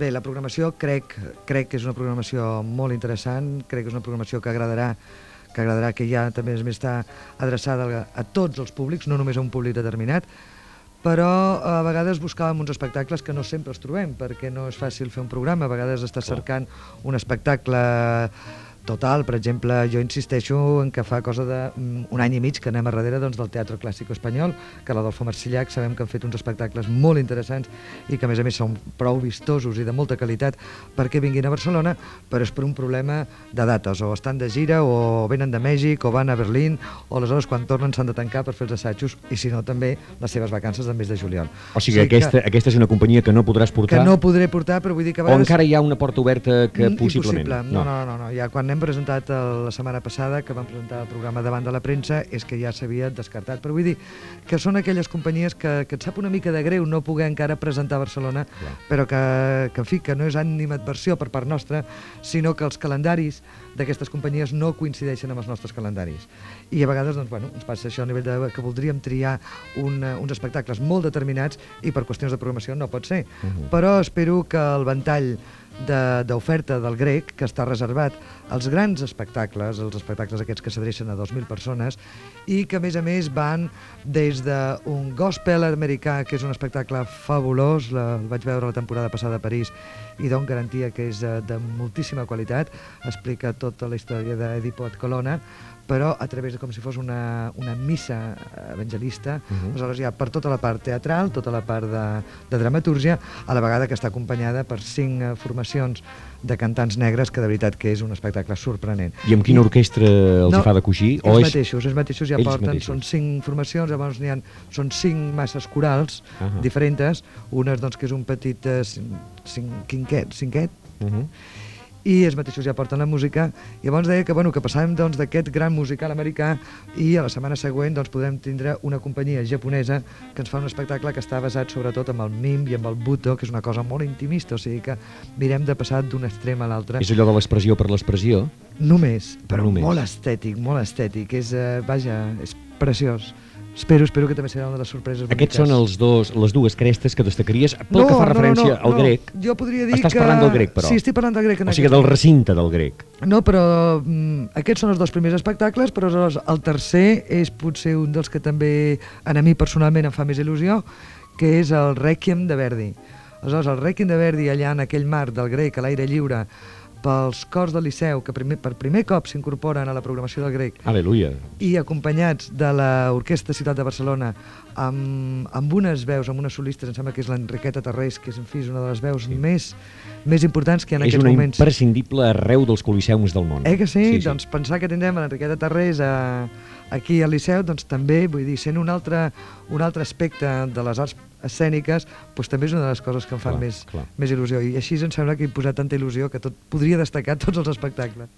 bé, la programació crec, crec que és una programació molt interessant, crec que és una programació que agradarà que agradarà que ja també a més està adreçada a, a tots els públics, no només a un públic determinat, però a vegades buscàvem uns espectacles que no sempre els trobem, perquè no és fàcil fer un programa, a vegades estàs cercant un espectacle total, per exemple, jo insisteixo en que fa cosa d'un un any i mig que anem a darrere doncs, del Teatre Clàssic Espanyol, que l'Adolfo Marcillac sabem que han fet uns espectacles molt interessants i que a més a més són prou vistosos i de molta qualitat perquè vinguin a Barcelona, però és per un problema de dates, o estan de gira o venen de Mèxic o van a Berlín o aleshores quan tornen s'han de tancar per fer els assajos i si no també les seves vacances del mes de juliol. O sigui, aquesta, aquesta és una companyia que no podràs portar? Que no podré portar, però vull dir que a vegades... O encara hi ha una porta oberta que mm, possiblement... Impossible. No, no, no, no. Ja quan hem presentat el, la setmana passada, que vam presentar el programa davant de la premsa, és que ja s'havia descartat. Però vull dir que són aquelles companyies que, que et sap una mica de greu no poder encara presentar a Barcelona, Clar. però que, que, en fi, que no és animadversió per part nostra, sinó que els calendaris d'aquestes companyies no coincideixen amb els nostres calendaris. I a vegades doncs, bueno, ens passa això a nivell de que voldríem triar un, uns espectacles molt determinats i per qüestions de programació no pot ser. Uh -huh. Però espero que el ventall d'oferta de, del grec, que està reservat als grans espectacles, els espectacles aquests que s'adrecen a 2.000 persones, i que a més a més van des d'un gospel americà, que és un espectacle fabulós, la, el vaig veure la temporada passada a París, i dono garantia que és de, de moltíssima qualitat, explica tota la història d'Edipo et Colonna, però a través de com si fos una, una missa evangelista, uh -huh. aleshores hi ha per tota la part teatral, tota la part de, de dramatúrgia, a la vegada que està acompanyada per cinc eh, formacions de cantants negres, que de veritat que és un espectacle sorprenent. I amb quina orquestra els no, fa de coixir? Ells o és... mateixos, ells mateixos ja ells porten, mateixos. són cinc formacions, llavors n'hi ha, són cinc masses corals uh -huh. diferents, unes doncs que és un petit cinc, quinquet, cinquet, uh -huh i els mateixos ja porten la música i llavors deia que, bueno, que passàvem doncs, d'aquest gran musical americà i a la setmana següent doncs, podrem tindre una companyia japonesa que ens fa un espectacle que està basat sobretot amb el mim i amb el buto, que és una cosa molt intimista, o sigui que mirem de passar d'un extrem a l'altre. És allò de l'expressió per l'expressió? Només, però Només. molt estètic, molt estètic, és, eh, vaja, és preciós. Espero, espero que també serà una de les sorpreses boniques. Aquests són els dos, les dues crestes que destacaries pel no, que fa referència no, no, al grec. Jo podria dir Estàs que... parlant del grec, però. Sí, estic parlant del grec. o sigui, del recinte del grec. No, però mm, aquests són els dos primers espectacles, però el tercer és potser un dels que també a mi personalment em fa més il·lusió, que és el Requiem de Verdi. Aleshores, el Requiem de Verdi, allà en aquell mar del grec, a l'aire lliure, pels cors del Liceu, que primer, per primer cop s'incorporen a la programació del grec. Aleluia. I acompanyats de l'Orquestra Ciutat de Barcelona, amb, amb unes veus, amb unes solistes, em sembla que és l'Enriqueta Tarrés, que és, en fi, és una de les veus sí. més, més importants que hi ha en és aquests moments. És una imprescindible arreu dels coliseums del món. Eh que sí? sí doncs sí. pensar que tindrem l'Enriqueta Tarrés a, aquí al Liceu, doncs també, vull dir, sent un altre, un altre aspecte de les arts escèniques, doncs també és una de les coses que em fan clar, més, clar. més il·lusió. I així em sembla que he posat tanta il·lusió que tot podria destacar tots els espectacles.